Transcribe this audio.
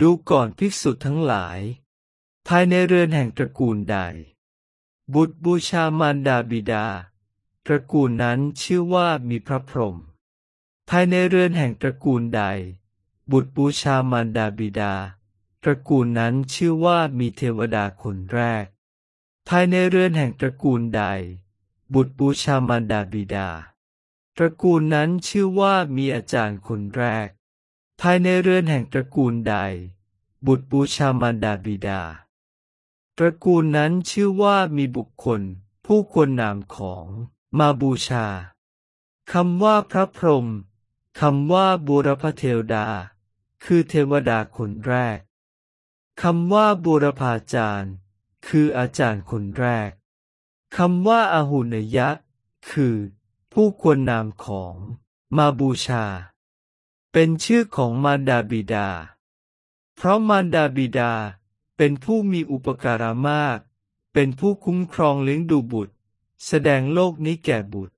ดูก่อนภิกษุทั้งหลาย ภายในเรือนแห่งตระกูลใด บุตรบูชามารดาบิดา ตระกูลนั้นชื่อว่ามีพระพรหมภายในเรือนแห่งตระกูลใด บุตรบูชามารดาบิดา ตระกูลนั้นชื่อว่ามีเทวดาคนแรก ภายในเรือนแห่งตระกูลใด บุตรบูชามารดาบิดา ตระกูลนั้นชื่อว่ามีอาจารย์คนแรก ภายในเรือนแห่งตระกูลใด บุตรบูชามารดาบิดา ตระกูลนั้นชื่อว่ามีบุคคล ผู้ควรนามของมาบูชาคำว่าพระพรหมคำว่าบูรพเทวดา คือเทวดาคนแรกคำว่าบูรพาจารย์ คืออาจารย์คนแรกคำว่าอาหุนยะ คือ ผู้ควรนามของมาบูชา เป็นชื่อของมารดาบิดา เพราะมารดาบิดาเป็นผู้มีอุปการะมาก เป็นผู้คุ้มครองเลี้ยงดูบุตร แสดงโลกนี้แก่บุตร